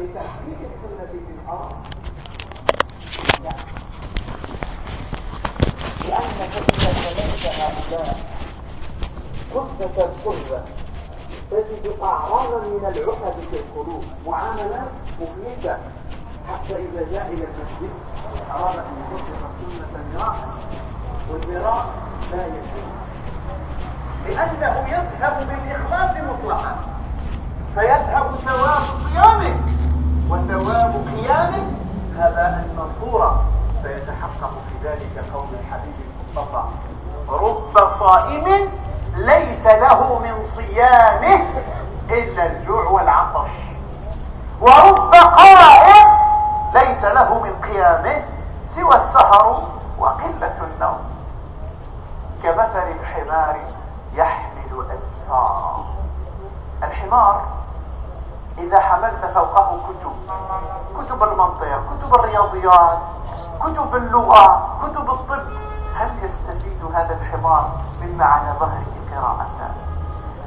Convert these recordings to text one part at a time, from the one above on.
لتحقيق السنة في الأرض لا لأنك إذا تلقى هؤلاء كفة الكفة تجد أعراضا من العقد في القلوب معاملات مفيدة حتى إذا جاء إلى المسجد أراد أن يطبق السنة مراء والمراء لا يجوز لأنه يذهب بالإخلاص مطلقا. فيذهب ثواب صيامه وثواب قيامه هباء منصورا فيتحقق في ذلك قول الحبيب المصطفى. رب صائم ليس له من صيامه إلا الجوع والعطش. ورب قائم ليس له من قيامه سوى السهر وقلة النوم. كمثل الحمار يحمل أسفار الحمار إذا حملت فوقه كتب. كتب المنطق كتب الرياضيات كتب اللغة كتب الطب. هل يستفيد هذا الحمار مما على ظهره قراءة؟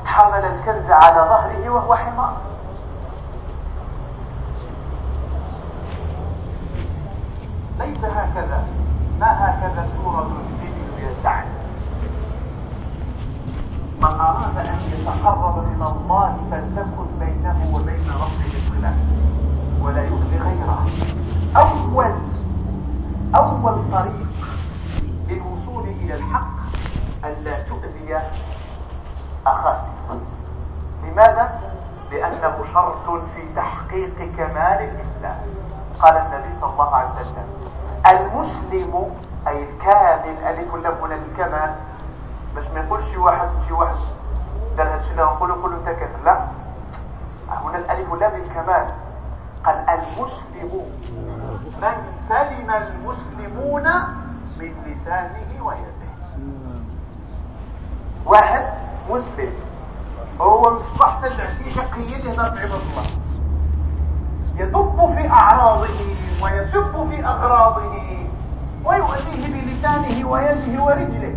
حمل الكنز على ظهره وهو حمار. ليس هكذا. ما هكذا سورة الفيديو يسعني من أراد أن يتقرب إلى الله فلتكن بينه وبين ربه صلة ولا يؤذي غيره. أول أول طريق للوصول إلى الحق ألا تؤذي أخاك. لماذا؟ لأنه شرط في تحقيق كمال الإسلام. قال النبي صلى الله عليه وسلم المسلم أي الكامل ألف لم الكمال باش ما يقولش واحد شي واحد دار هادشي اللي نقولوا كله تكفر لا. هنا الألف لام الكمال قال المسلم. من سلم المسلمون من لسانه ويده. واحد مسلم. هو مصبح العشيشة قيده نبع الله يدب في أعراضه ويسب في أغراضه ويؤذيه بلسانه ويده ورجله.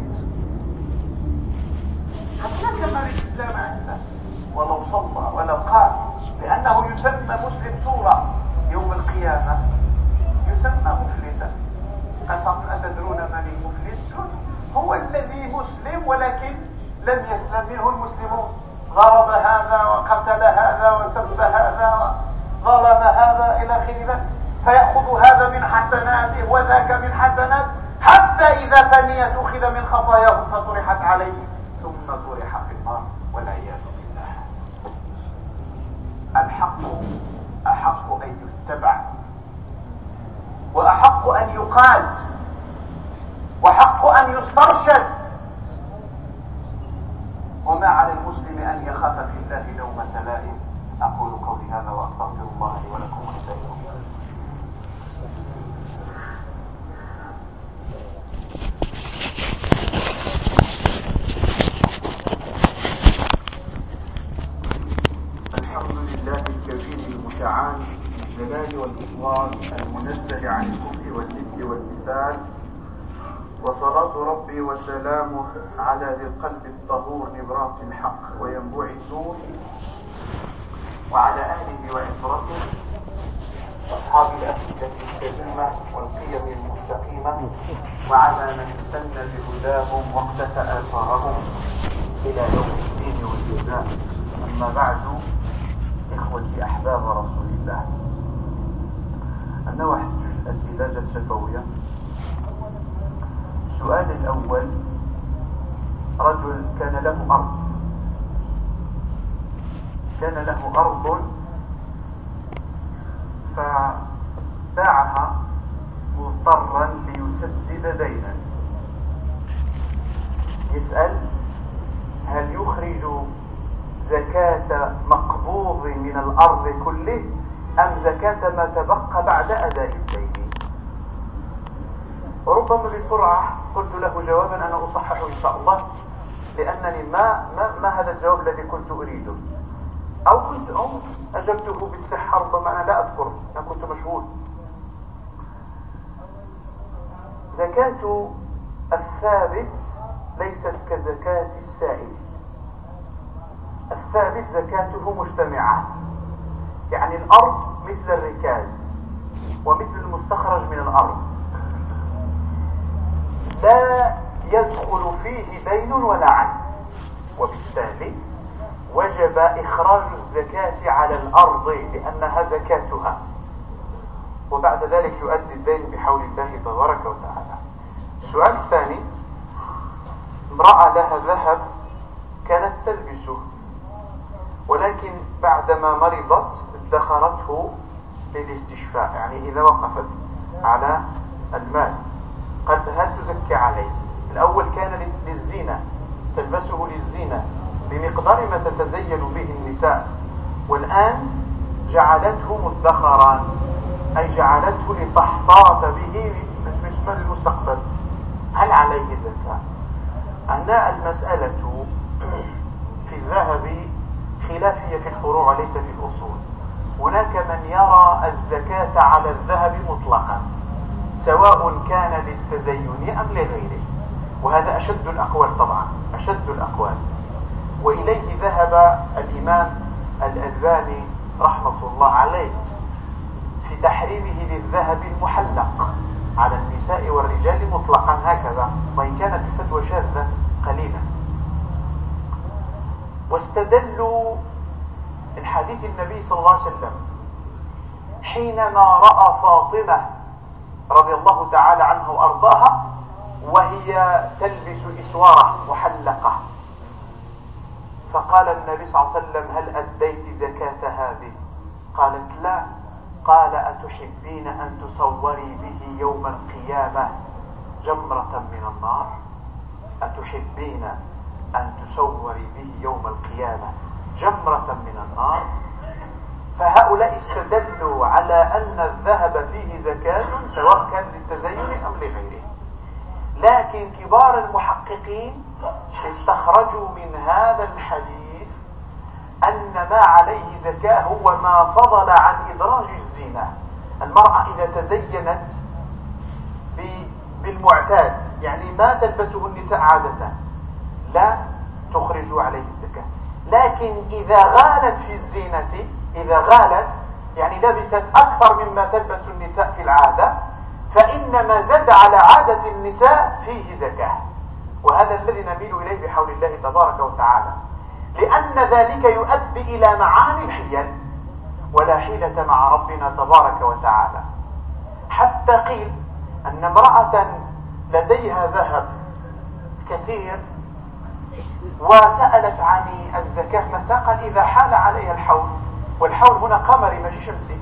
حتى كما الإسلام عنده. ولو صلى ولو قال لأنه يسمى مسلم سورة يوم القيامة يسمى مفلسا. أتدرون من المفلس؟ هو الذي مسلم ولكن لم يسلم منه المسلمون. ضرب هذا وقتل هذا وسب هذا وظلم هذا إلى آخره فيأخذ هذا من حسناته وذاك من حسنات حتى إذا فنيت أخذ من خطاياه فطرحت عليه ثم طرح في النار والعياذ بالله الحق أحق أن يتبع وأحق أن يقال وحق أن يسترشد. وما على المسلم أن يخاف في الله لومة لائم أقول قولي هذا وأستغفر الله لي ولكم ولسائر الحمد لله الكبير المتعال بالجلال والإطوال المنزل عن الكفر والجد والمثال وصلاة ربي وسلامه على ذي القلب الطهور نبراس الحق وينبوع النور وعلى آله وعفرته أصحاب الأفئدة الكريمة والقيم المستقيمة وعلى من استنى بهداهم واقتفى آثارهم إلى يوم الدين والجزاء. أما بعد إخوتي أحباب رسول الله. أنا واحد الأسئلة الشفوية السؤال الأول رجل كان له أرض. كان له أرض فباعها مضطرا ليسدد دينا يسأل هل يخرج زكاة مقبوض من الأرض كله أم زكاة ما تبقى بعد أداء الدين؟ وربما بسرعة قلت له جوابا أنا أصححه إن شاء الله لأنني ما, ما, ما هذا الجواب الذي كنت أريده. أو كنت أو أجبته بالصحة ربما أنا لا أذكر أنا كنت مشغول. زكاة الثابت ليست كزكاة السائل. الثابت زكاته مجتمعة. يعني الأرض مثل الركاز ومثل المستخرج من الأرض. لا يدخل فيه دين ولا عين. وبالتالي وجب إخراج الزكاة على الأرض لأنها زكاتها. وبعد ذلك يؤدي الدين بحول الله تبارك وتعالى. السؤال الثاني امرأة لها ذهب كانت تلبسه ولكن بعدما مرضت ادخرته للاستشفاء يعني إذا وقفت على المال. قد هل تزكي عليه؟ الأول كان للزينة تلبسه للزينة بمقدار ما تتزين به النساء. والآن جعلته مدخرا أي جعلته لتحتاط به بالنسبة للمستقبل هل عليه زكاة؟ أن المسألة في الذهب خلافية في الفروع وليس في الأصول هناك من يرى الزكاة على الذهب مطلقا. سواء كان للتزين أم لغيره. وهذا أشد الأقوال طبعا أشد الأقوال. وإليه ذهب الإمام الألباني رحمة الله عليه في تحريمه للذهب المحلق على النساء والرجال مطلقا هكذا وإن كانت الفتوى شاذة قليلا. واستدلوا من حديث النبي صلى الله عليه وسلم حينما رأى فاطمة رضي الله تعالى عنها وأرضاها وهي تلبس إسوارة محلقة. فقال النبي صلى الله عليه وسلم هل أديت زكاة هذه؟ قالت لا. قال أتحبين أن تصوري به يوم القيامة جمرة من النار؟ أتحبين أن تصوري به يوم القيامة جمرة من النار؟ فهؤلاء استدلوا على أن الذهب فيه زكاة سواء كان للتزين أم لغيره. لكن كبار المحققين استخرجوا من هذا الحديث أن ما عليه زكاة هو ما فضل عن إدراج الزينة. المرأة إذا تزينت بالمعتاد يعني ما تلبسه النساء عادة لا تخرج عليه الزكاة. لكن إذا غالت في الزينة إذا غالت يعني لبست أكثر مما تلبس النساء في العادة فإن ما زاد على عادة النساء فيه زكاة. وهذا الذي نميل إليه بحول الله تبارك وتعالى. لأن ذلك يؤدي إلى معاني الحيل. ولا حيلة مع ربنا تبارك وتعالى. حتى قيل أن امرأة لديها ذهب كثير وسألت عن الزكاة متى قال إذا حال عليها الحول والحول هنا قمري ماشي شمسي.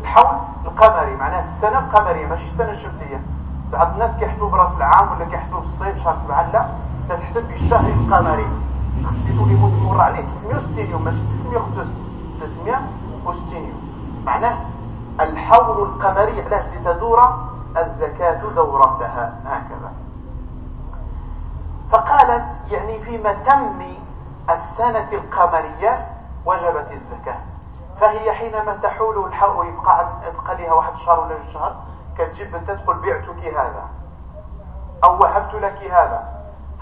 الحول القمري معناه السنة القمرية ماشي السنة الشمسية بعض الناس كيحسبوا برأس العام ولا كيحسبوا بالصيف شهر سبعة لا. تتحسب بالشهر القمري. خصيتو اللي مر عليه 360 يوم ماشي 365 360 يوم. معناه الحول القمري علاش؟ لتدور الزكاة دورتها هكذا. فقالت يعني في متم السنة القمرية وجبت الزكاة. فهي حينما تحول الحول يبقى لها واحد شهر ولا جوج شهر كتجيب تدخل بعتك هذا أو وهبت لك هذا.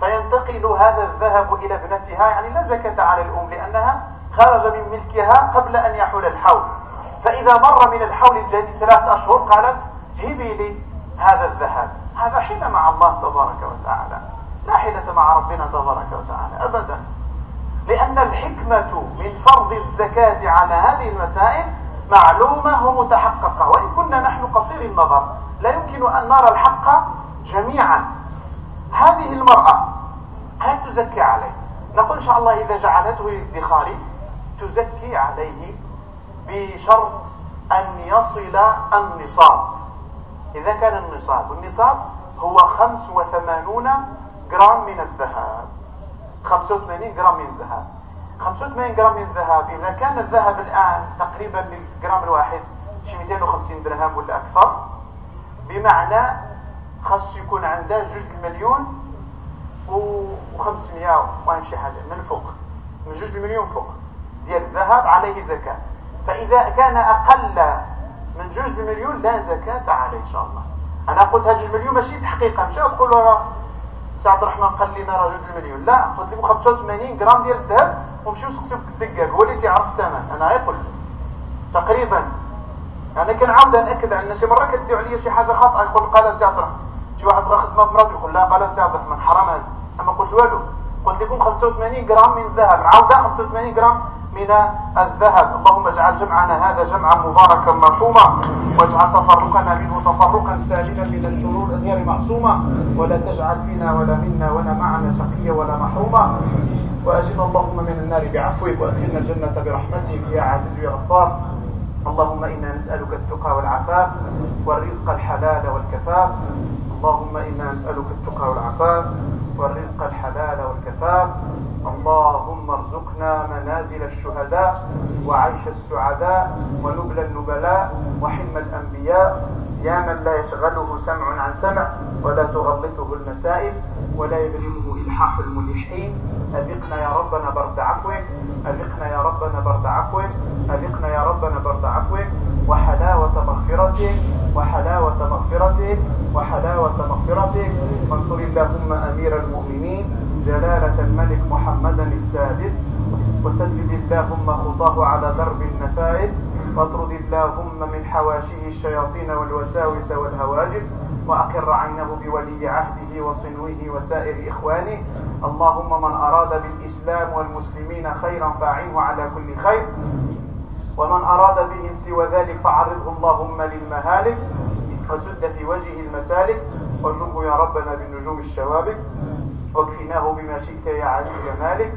فينتقل هذا الذهب إلى ابنتها يعني لا زكاة على الأم لأنها خرج من ملكها قبل أن يحول الحول. فإذا مر من الحول الجديد ثلاث أشهر قالت هبي لي هذا الذهب. هذا حين مع الله تبارك وتعالى. لا حيلة مع ربنا تبارك وتعالى ابدا. لأن الحكمة من فرض الزكاة على هذه المسائل معلومة ومتحققة. وإن كنا نحن قصير النظر لا يمكن أن نرى الحق جميعا. هذه المرأة هل تزكي عليه؟ نقول إن شاء الله إذا جعلته للادخار تزكي عليه بشرط أن يصل النصاب. إذا كان النصاب والنصاب هو 85 جرام من الذهب. 85 جرام من الذهب. 85 جرام من الذهب. إذا كان الذهب الآن تقريبا للجرام الواحد شي 250 درهم ولا أكثر بمعنى خاص يكون عنده جوج المليون و500 وين شي حاجة من فوق. من جوج المليون فوق. ديال الذهب عليه زكاة. فإذا كان أقل من جوج المليون لا زكاة عليه إن شاء الله. أنا قلت هذا المليون ماشي تحقيقا مش أقول سي عبد الرحمن قال لنا راه جوج المليون لا قلت له 85 غرام ديال الذهب ومشيو سقسيو في الدقاق هو اللي تيعرف الثمن. أنا غير قلت. تقريبا. يعني كنعاود ناكد على شي مرة كديو عليا شي حاجة خاطئة يقول قال سي عبد الرحمن شي واحد بغى خدمة في مرض يقول لا قال سي عبد الرحمن حرام هذا. أنا قلت والو. قلت لكم 85 غرام من الذهب عاود 85 غرام من الذهب. اللهم اجعل جمعنا هذا جمعا مباركا مرحوما واجعل تفرقنا منه تفرقا سالما من الشرور غير معصومة. ولا تجعل فينا ولا منا ولا معنا شقيا ولا محروما. وأجل اللهم من النار بعفوك وأدخلنا الجنة برحمتك يا عزيز يا غفار. اللهم إنا نسألك التقى والعفاف والرزق الحلال والكفاف. اللهم إنا نسألك التقى والعفاف والرزق الحلال والكفاف. اللهم ارزقنا منازل الشهداء وعيش السعداء ونبل النبلاء وحلم الأنبياء. يا من لا يشغله سمع عن سمع ولا تغلطه المسائل ولا يبلغه إلحاح الملحين. أذقنا يا ربنا برد عفوك أذقنا يا ربنا برد عفوك أذقنا يا ربنا برد عفوك وحلاوة مغفرتك وحلاوة مغفرتك وحلاوة مغفرتك وانصر اللهم أمير المؤمنين. جلالة الملك محمدا السادس. وسدد اللهم خطاه على درب النفائس. واطرد اللهم من حواشيه الشياطين والوساوس والهواجس. وأقر عينه بولي عهده وصنوه وسائر إخوانه. اللهم من أراد بالإسلام والمسلمين خيرا فأعنه على كل خير. ومن أراد بهم سوى ذلك فعرضه اللهم للمهالك. وسد في وجهه المسالك. وجنه يا ربنا بالنجوم الشوابك. واكفناه بما شئت يا علي يا مالك.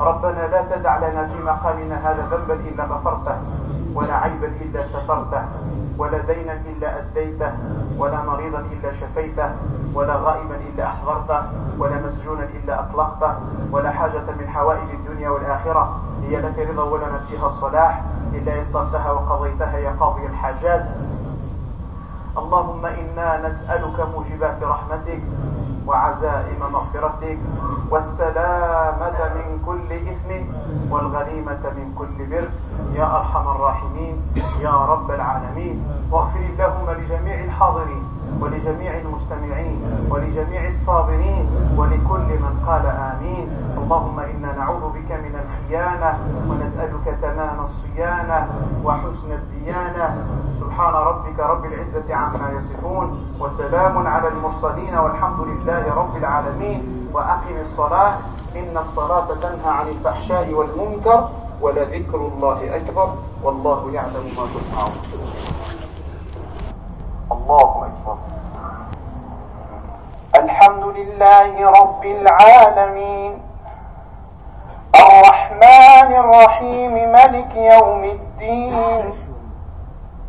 ربنا لا تدع لنا في مقامنا هذا ذنبا إلا غفرته ولا عيبا إلا سترته ولا دينا إلا أديته ولا مريضا إلا شفيته ولا غائبا إلا أحضرته ولا مسجونا إلا أطلقته ولا حاجة من حوائج الدنيا والآخرة. هي لك رضا ولنا فيها الصلاح. إلا يسرتها وقضيتها يا قاضي الحاجات. اللهم إنا نسألك موجبات رحمتك وعزائم مغفرتك والسلامة من كل إثم والغنيمة من كل بر. يا أرحم الراحمين يا رب العالمين. واغفر اللهم لجميع الحاضرين ولجميع المستمعين ولجميع الصابرين ولكل من قال آمين. اللهم إنا نعوذ بك من الخيانة ونسألك تمام الصيانة وحسن الديانة. سبحان ربك رب العزة عما يصفون وسلام على المرسلين والحمد لله رب العالمين وأقم الصلاة. إن الصلاة تنهى عن الفحشاء والمنكر ولذكر الله أكبر. والله يعلم ما تصنعون. الله أكبر. الحمد لله رب العالمين. الرحمن الرحيم ملك يوم الدين.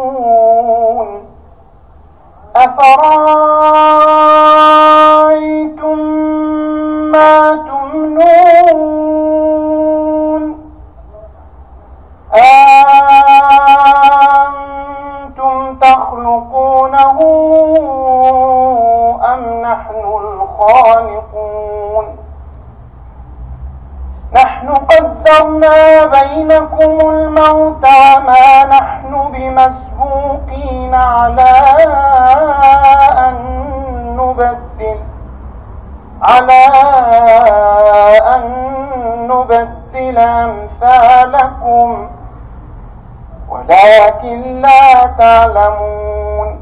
تصدقون أفرأيتم ما تمنون؟ أنتم تخلقونه أم نحن الخالقون؟ نحن قدرنا بينكم الموت ما نحن بمسبوقين على أن نبدل على أن نبدل أمثالكم ولكن لا تعلمون.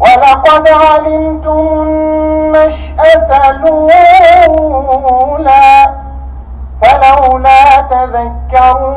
ولقد علمتم النشأة الأولى فلولا تذكرون.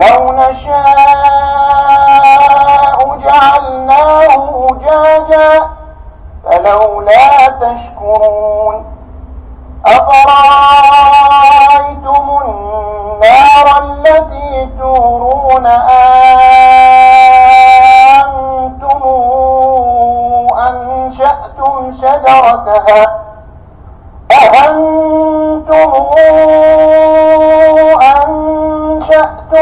لو نشاء جعلناه أجاجا فلولا تشكرون أفرأيتم النار التي تورون أنتم أنشأتم شجرتها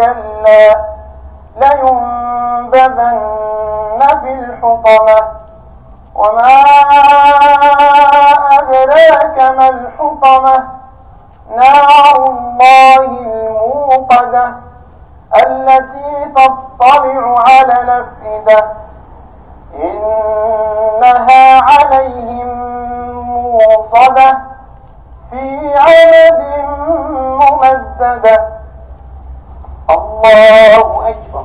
كلا لينبذن في الحطمة. وما أدراك ما الحطمة؟ نار الله الموقدة التي تطلع على الأفئدة. إنها عليهم موصدة في عمد ممددة. الله أكبر